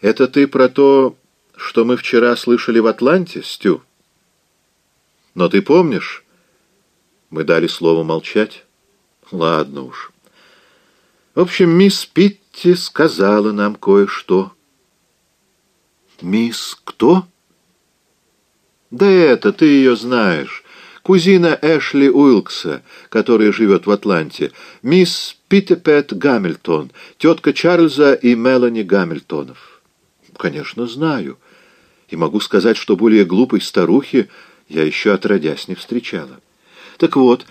Это ты про то, что мы вчера слышали в Атланте, Стю? Но ты помнишь? Мы дали слово молчать. Ладно уж. В общем, мисс Питти сказала нам кое-что. Мисс кто? Да это, ты ее знаешь. Кузина Эшли Уилкса, которая живет в Атланте. Мисс Питтепет Гамильтон, тетка Чарльза и Мелани Гамильтонов. Конечно, знаю. И могу сказать, что более глупой старухи я еще отродясь не встречала. Так вот,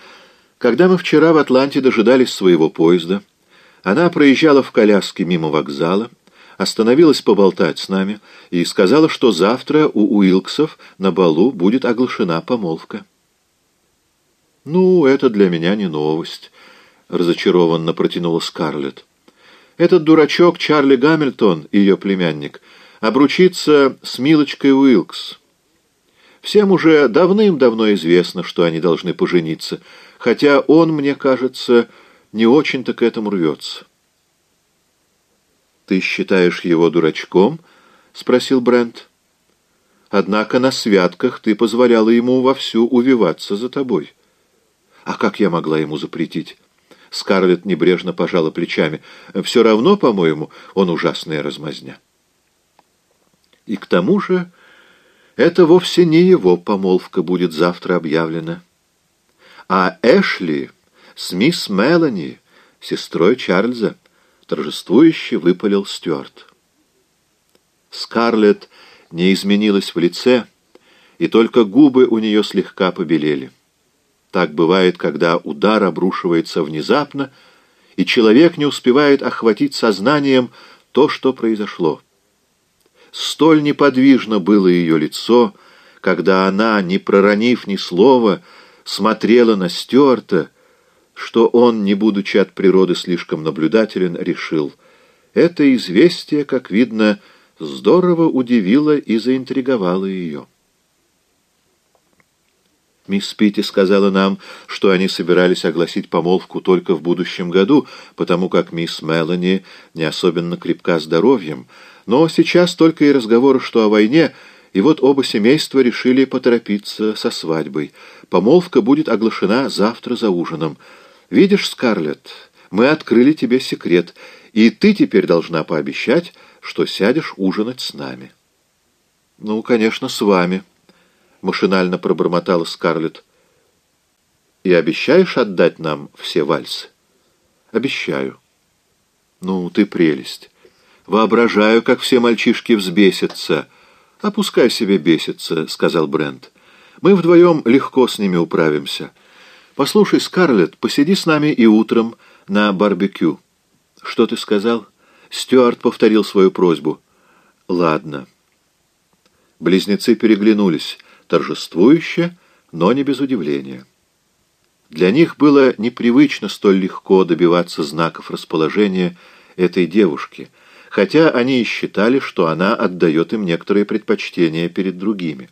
когда мы вчера в Атланте дожидались своего поезда, она проезжала в коляске мимо вокзала, остановилась поболтать с нами и сказала, что завтра у Уилксов на балу будет оглашена помолвка. «Ну, это для меня не новость», — разочарованно протянула Скарлетт. «Этот дурачок Чарли Гамильтон, ее племянник, обручится с Милочкой Уилкс. Всем уже давным-давно известно, что они должны пожениться, хотя он, мне кажется, не очень-то к этому рвется». «Ты считаешь его дурачком?» — спросил Брент. «Однако на святках ты позволяла ему вовсю увиваться за тобой». А как я могла ему запретить? Скарлетт небрежно пожала плечами. Все равно, по-моему, он ужасная размазня. И к тому же это вовсе не его помолвка будет завтра объявлена, а Эшли с мисс Мелани, сестрой Чарльза, торжествующе выпалил Стюарт. Скарлетт не изменилась в лице, и только губы у нее слегка побелели. Так бывает, когда удар обрушивается внезапно, и человек не успевает охватить сознанием то, что произошло. Столь неподвижно было ее лицо, когда она, не проронив ни слова, смотрела на Стюарта, что он, не будучи от природы слишком наблюдателен, решил. Это известие, как видно, здорово удивило и заинтриговало ее. Мисс Питти сказала нам, что они собирались огласить помолвку только в будущем году, потому как мисс Мелани не особенно крепка здоровьем. Но сейчас только и разговоры, что о войне, и вот оба семейства решили поторопиться со свадьбой. Помолвка будет оглашена завтра за ужином. Видишь, Скарлетт, мы открыли тебе секрет, и ты теперь должна пообещать, что сядешь ужинать с нами. Ну, конечно, с вами. — машинально пробормотала Скарлетт. «И обещаешь отдать нам все вальсы?» «Обещаю». «Ну, ты прелесть. Воображаю, как все мальчишки взбесятся». «Опускай себе беситься», — сказал Брент. «Мы вдвоем легко с ними управимся. Послушай, Скарлетт, посиди с нами и утром на барбекю». «Что ты сказал?» Стюарт повторил свою просьбу. «Ладно». Близнецы переглянулись торжествующе, но не без удивления. Для них было непривычно столь легко добиваться знаков расположения этой девушки, хотя они и считали, что она отдает им некоторые предпочтения перед другими.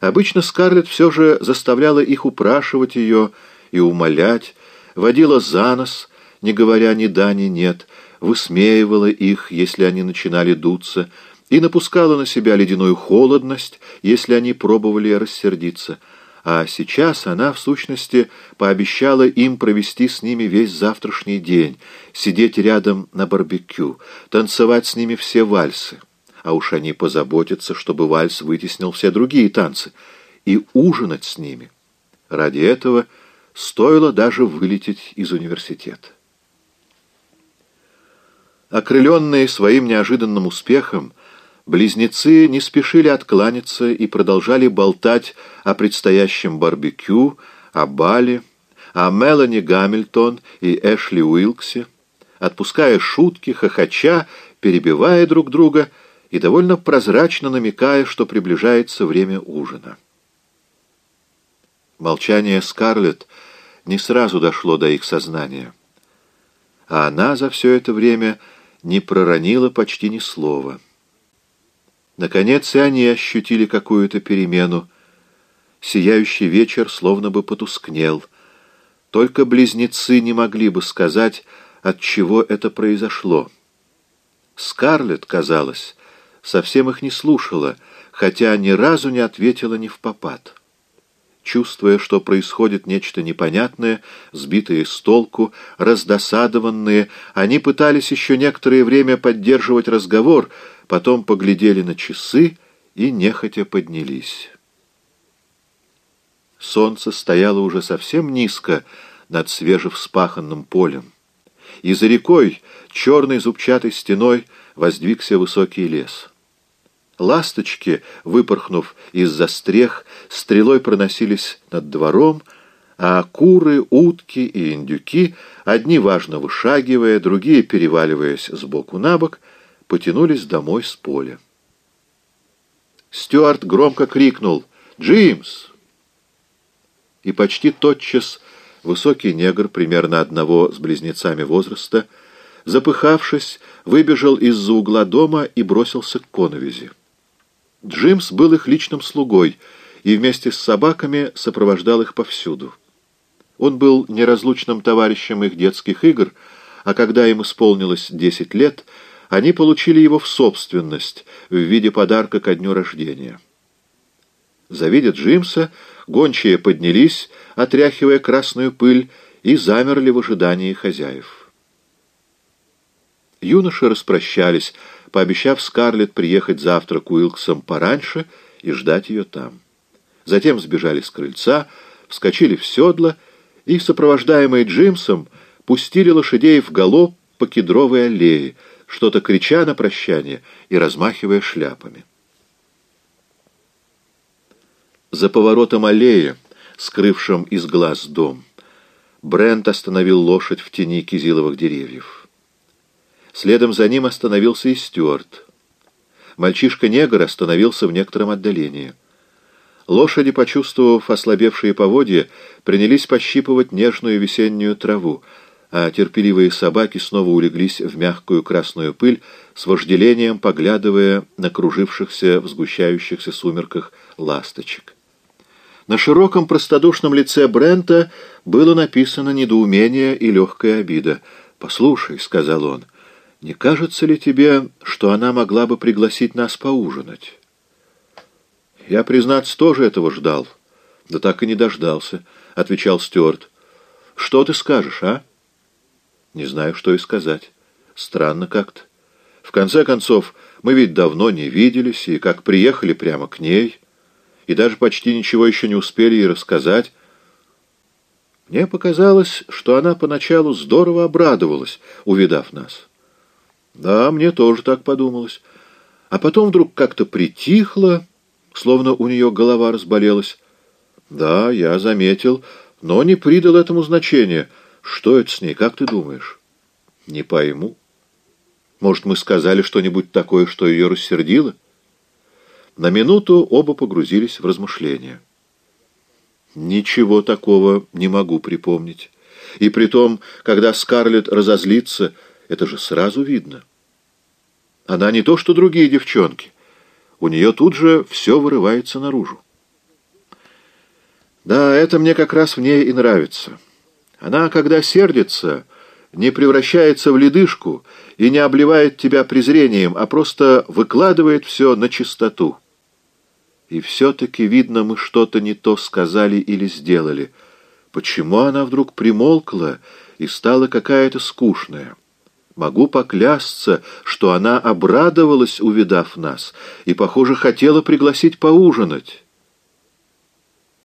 Обычно Скарлетт все же заставляла их упрашивать ее и умолять, водила за нос, не говоря ни да, ни нет, высмеивала их, если они начинали дуться, и напускала на себя ледяную холодность, если они пробовали рассердиться. А сейчас она, в сущности, пообещала им провести с ними весь завтрашний день, сидеть рядом на барбекю, танцевать с ними все вальсы. А уж они позаботятся, чтобы вальс вытеснил все другие танцы, и ужинать с ними. Ради этого стоило даже вылететь из университета. Окрыленные своим неожиданным успехом, Близнецы не спешили откланяться и продолжали болтать о предстоящем барбекю, о бале, о Мелани Гамильтон и Эшли Уилксе, отпуская шутки, хохоча, перебивая друг друга и довольно прозрачно намекая, что приближается время ужина. Молчание Скарлетт не сразу дошло до их сознания, а она за все это время не проронила почти ни слова. Наконец и они ощутили какую-то перемену. Сияющий вечер словно бы потускнел. Только близнецы не могли бы сказать, от чего это произошло. Скарлетт, казалось, совсем их не слушала, хотя ни разу не ответила ни в попад. Чувствуя, что происходит нечто непонятное, сбитые с толку, раздосадованные, они пытались еще некоторое время поддерживать разговор, потом поглядели на часы и нехотя поднялись. Солнце стояло уже совсем низко над свежевспаханным полем, и за рекой черной зубчатой стеной воздвигся высокий лес. Ласточки, выпорхнув из-за стрех, стрелой проносились над двором, а куры, утки и индюки, одни важно вышагивая, другие, переваливаясь с боку на бок, потянулись домой с поля. Стюарт громко крикнул «Джимс!» И почти тотчас высокий негр, примерно одного с близнецами возраста, запыхавшись, выбежал из-за угла дома и бросился к коновизи. Джимс был их личным слугой и вместе с собаками сопровождал их повсюду. Он был неразлучным товарищем их детских игр, а когда им исполнилось десять лет, они получили его в собственность в виде подарка ко дню рождения. Завидя Джимса, гончие поднялись, отряхивая красную пыль, и замерли в ожидании хозяев. Юноши распрощались, пообещав Скарлетт приехать завтра к Уилксам пораньше и ждать ее там. Затем сбежали с крыльца, вскочили в седло и, сопровождаемые Джимсом, пустили лошадей в галоп по кедровой аллее, что-то крича на прощание и размахивая шляпами. За поворотом аллеи, скрывшим из глаз дом, Брент остановил лошадь в тени кизиловых деревьев. Следом за ним остановился и Стюарт. Мальчишка-негр остановился в некотором отдалении. Лошади, почувствовав ослабевшие поводья, принялись пощипывать нежную весеннюю траву, а терпеливые собаки снова улеглись в мягкую красную пыль, с вожделением поглядывая на кружившихся в сгущающихся сумерках ласточек. На широком простодушном лице Брента было написано недоумение и легкая обида. «Послушай», — сказал он, — не кажется ли тебе, что она могла бы пригласить нас поужинать? Я, признаться, тоже этого ждал. Да так и не дождался, — отвечал Стюарт. Что ты скажешь, а? Не знаю, что и сказать. Странно как-то. В конце концов, мы ведь давно не виделись, и как приехали прямо к ней, и даже почти ничего еще не успели ей рассказать. Мне показалось, что она поначалу здорово обрадовалась, увидав нас. Да, мне тоже так подумалось. А потом вдруг как-то притихло, словно у нее голова разболелась. Да, я заметил, но не придал этому значения. Что это с ней, как ты думаешь? Не пойму. Может, мы сказали что-нибудь такое, что ее рассердило? На минуту оба погрузились в размышления. Ничего такого не могу припомнить. И при том, когда Скарлетт разозлится, это же сразу видно. Она не то, что другие девчонки. У нее тут же все вырывается наружу. Да, это мне как раз в ней и нравится. Она, когда сердится, не превращается в ледышку и не обливает тебя презрением, а просто выкладывает все на чистоту. И все-таки, видно, мы что-то не то сказали или сделали. Почему она вдруг примолкла и стала какая-то скучная? Могу поклясться, что она обрадовалась, увидав нас, и, похоже, хотела пригласить поужинать.